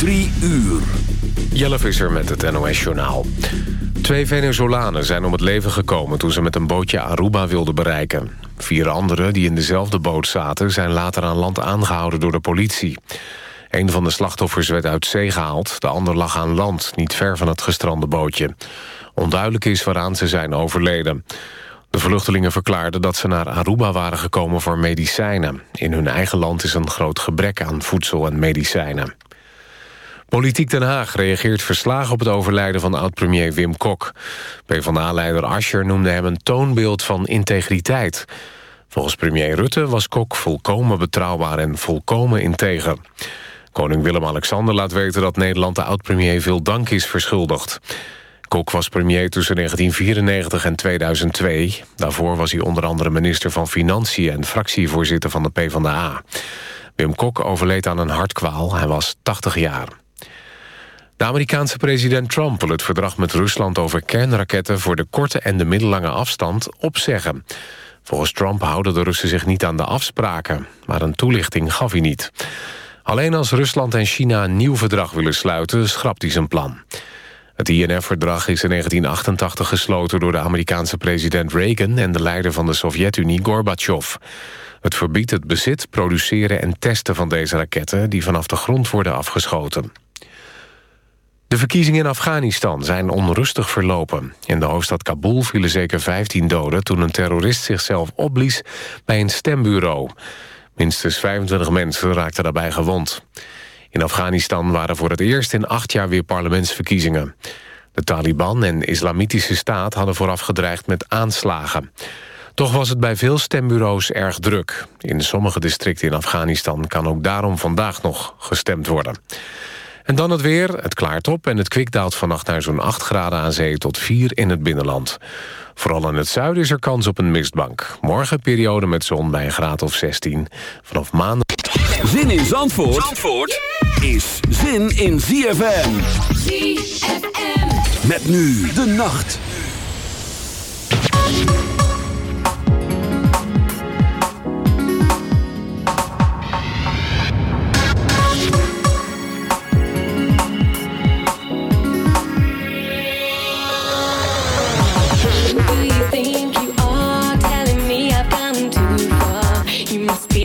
Drie uur. Jelle Visser met het NOS-journaal. Twee Venezolanen zijn om het leven gekomen toen ze met een bootje Aruba wilden bereiken. Vier anderen die in dezelfde boot zaten zijn later aan land aangehouden door de politie. Een van de slachtoffers werd uit zee gehaald, de ander lag aan land, niet ver van het gestrande bootje. Onduidelijk is waaraan ze zijn overleden. De vluchtelingen verklaarden dat ze naar Aruba waren gekomen voor medicijnen. In hun eigen land is een groot gebrek aan voedsel en medicijnen. Politiek Den Haag reageert verslagen op het overlijden van oud-premier Wim Kok. PvdA-leider Ascher noemde hem een toonbeeld van integriteit. Volgens premier Rutte was Kok volkomen betrouwbaar en volkomen integer. Koning Willem-Alexander laat weten dat Nederland de oud-premier veel dank is verschuldigd. Kok was premier tussen 1994 en 2002. Daarvoor was hij onder andere minister van Financiën... en fractievoorzitter van de PvdA. Wim Kok overleed aan een hartkwaal. Hij was 80 jaar. De Amerikaanse president Trump wil het verdrag met Rusland... over kernraketten voor de korte en de middellange afstand opzeggen. Volgens Trump houden de Russen zich niet aan de afspraken... maar een toelichting gaf hij niet. Alleen als Rusland en China een nieuw verdrag willen sluiten... schrapt hij zijn plan. Het INF-verdrag is in 1988 gesloten door de Amerikaanse president Reagan... en de leider van de Sovjet-Unie Gorbachev. Het verbiedt het bezit, produceren en testen van deze raketten... die vanaf de grond worden afgeschoten. De verkiezingen in Afghanistan zijn onrustig verlopen. In de hoofdstad Kabul vielen zeker 15 doden... toen een terrorist zichzelf opblies bij een stembureau. Minstens 25 mensen raakten daarbij gewond. In Afghanistan waren voor het eerst in acht jaar weer parlementsverkiezingen. De Taliban en Islamitische Staat hadden vooraf gedreigd met aanslagen. Toch was het bij veel stembureaus erg druk. In sommige districten in Afghanistan kan ook daarom vandaag nog gestemd worden. En dan het weer. Het klaart op en het kwik daalt vannacht naar zo'n 8 graden aan zee tot 4 in het binnenland. Vooral in het zuiden is er kans op een mistbank. Morgen periode met zon bij een graad of 16. Vanaf maandag... Zin in Zandvoort, Zandvoort is zin in ZFM. ZFM. Met nu de nacht.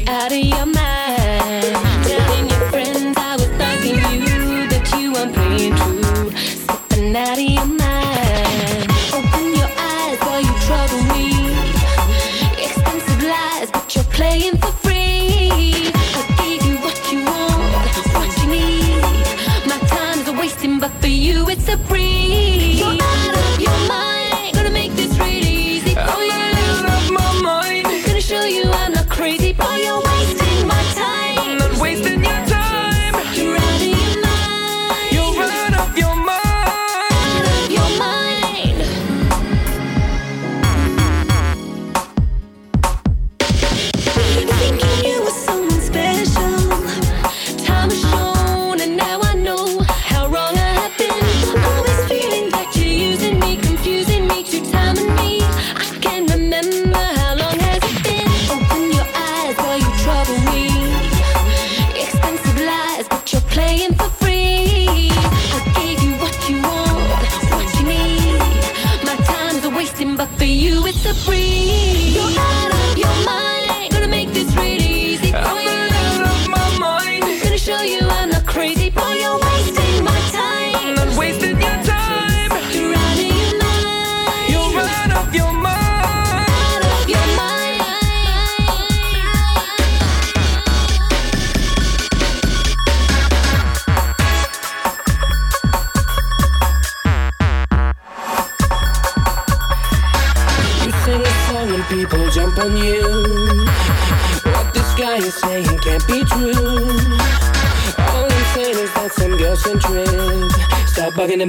Out of your mind. Telling your friends I was thanking you that you weren't playing true. Slipping out of your mind. Open your eyes while you trouble me. Expensive lies, but you're playing for free. I gave you what you want, what you need. My time is wasting, but for you it's a breeze.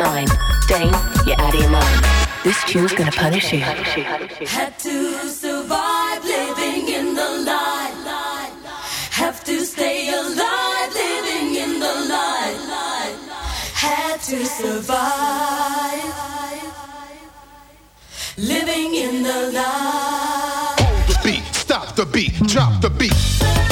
Out your mind. Dane, you're out of your mind. This tune's gonna punish you. Had to survive living in the light. Have to stay alive living in the light. Had to survive living in the light. Hold the beat, stop the beat, drop the beat.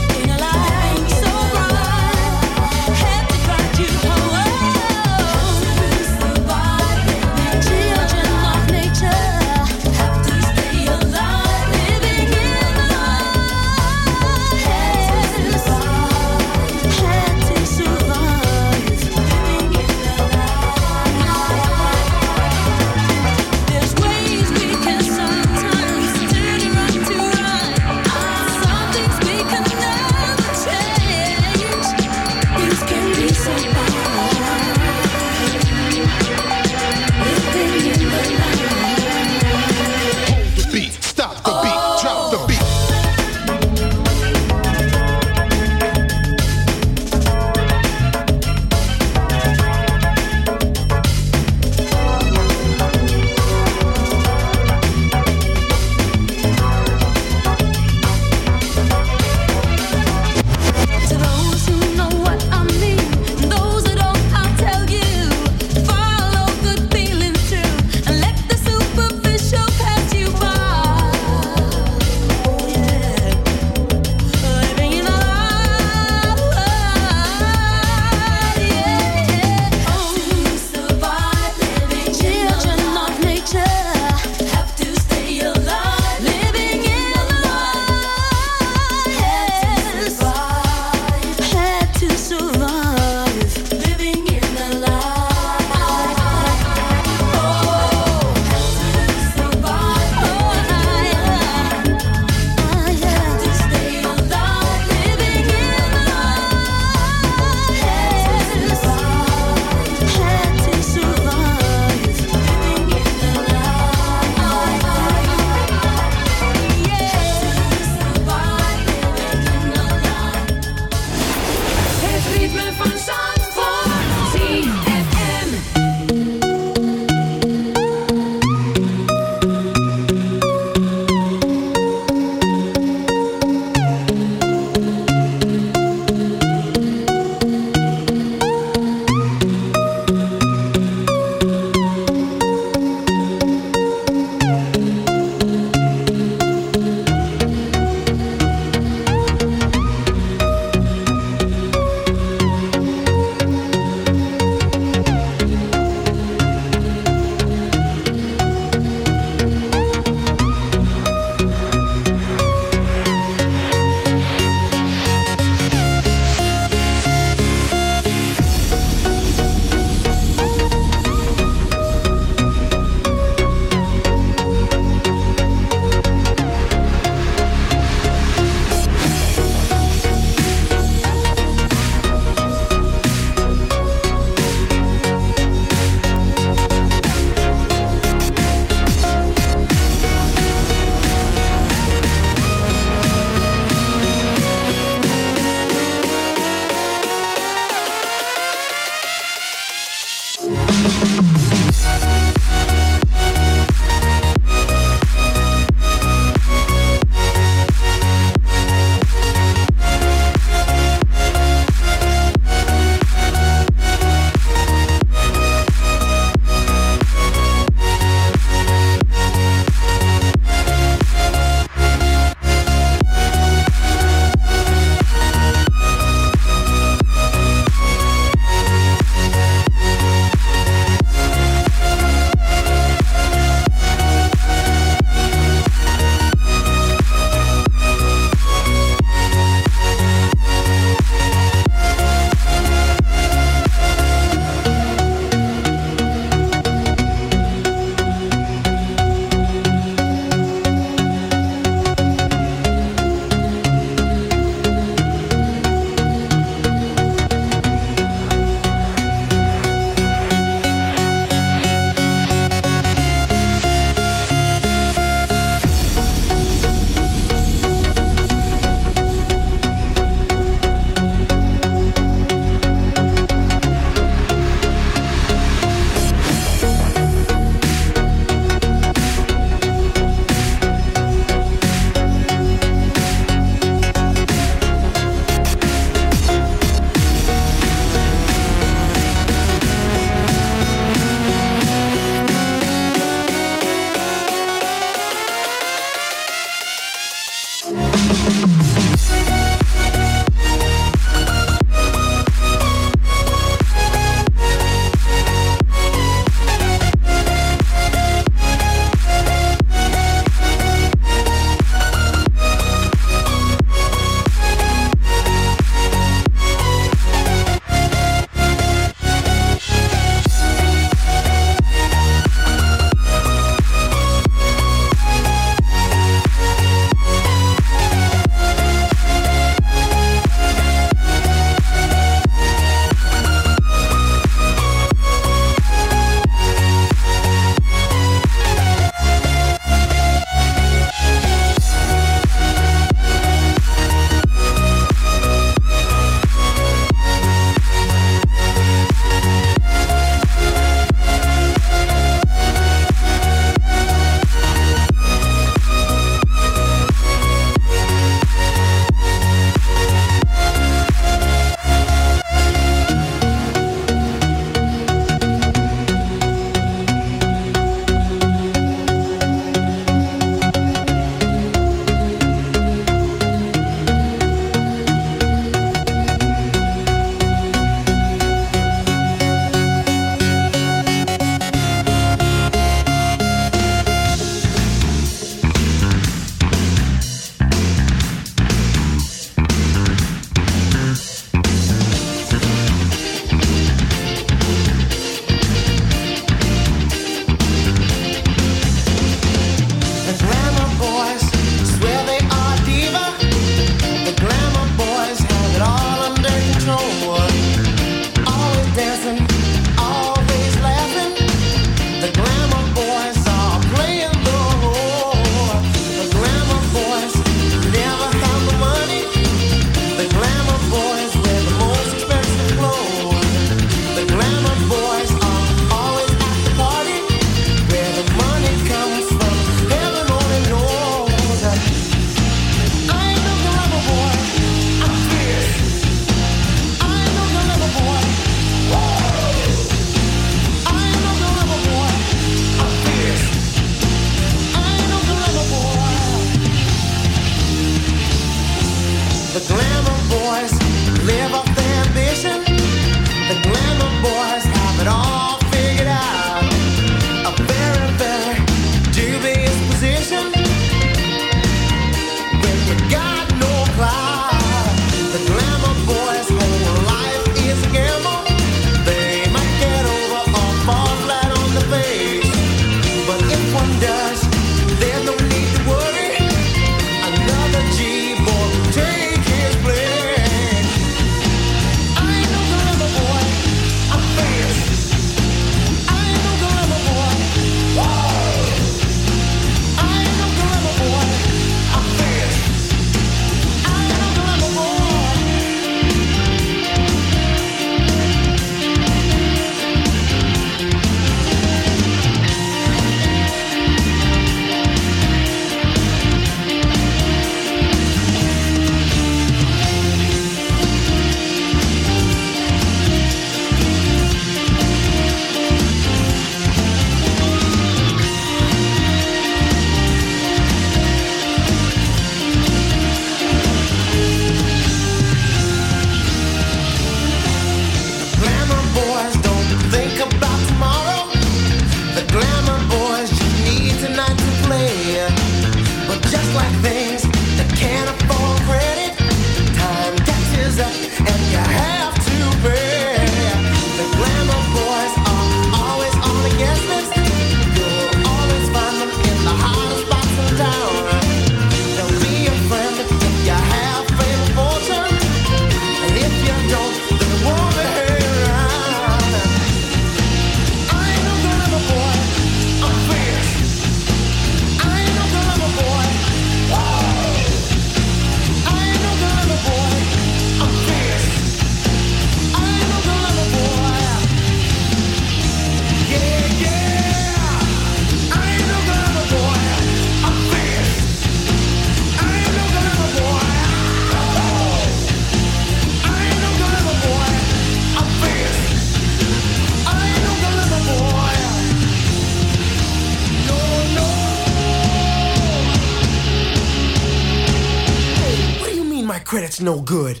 no good.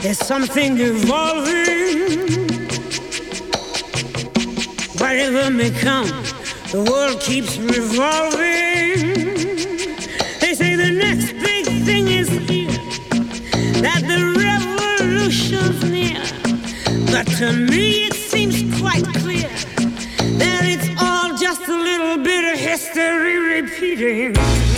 There's something evolving. Whatever may come, the world keeps revolving. bit of history repeating.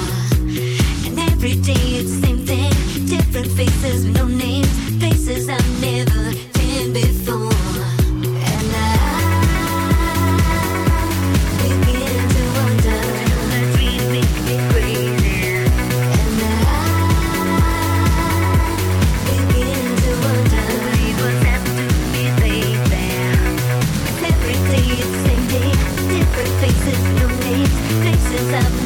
Every day it's the same thing, different faces, with no names, Faces I've never been before. And I begin to wonder, making me crazy. And I begin to wonder, to? Every day it's same different faces, no names, places I've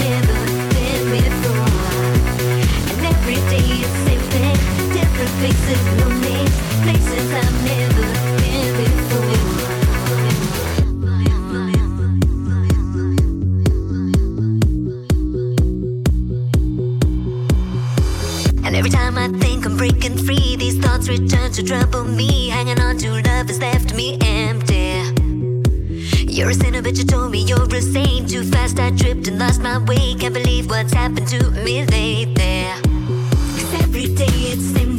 what's happened to me lately. Cause every day same. day,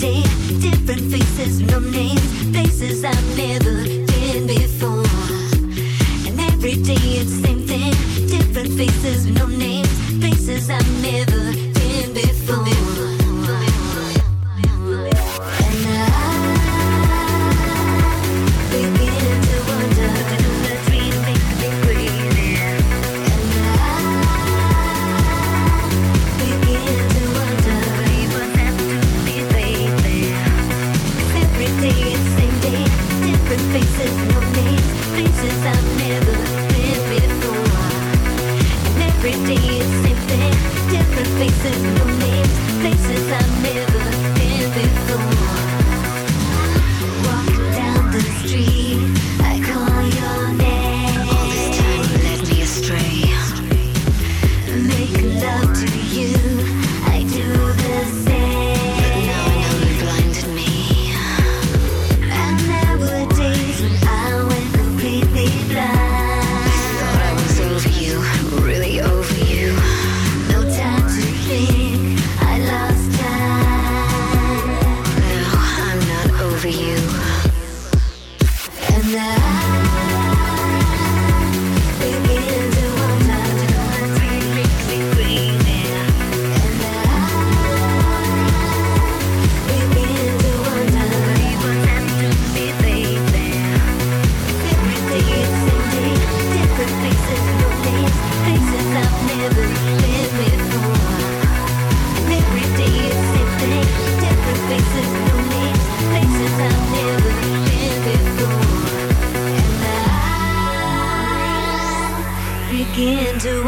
different faces, no names, places I've never been before. And every day it's the same thing, different faces, no names, places I've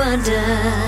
wonder.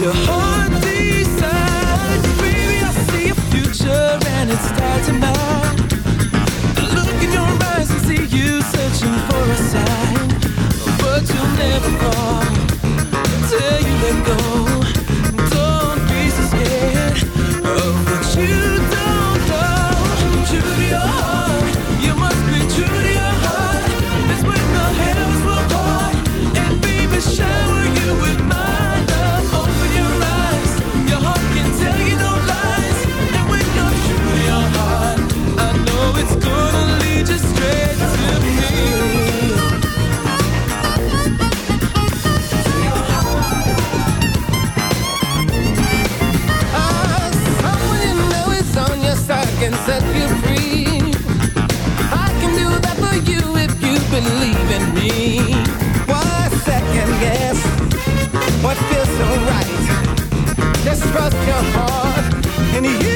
your heart Baby, I see future and Look in your eyes see you searching for a sign But you'll never fall. Until you let go. believe in me. Why second guess what feels so right? Just trust your heart and you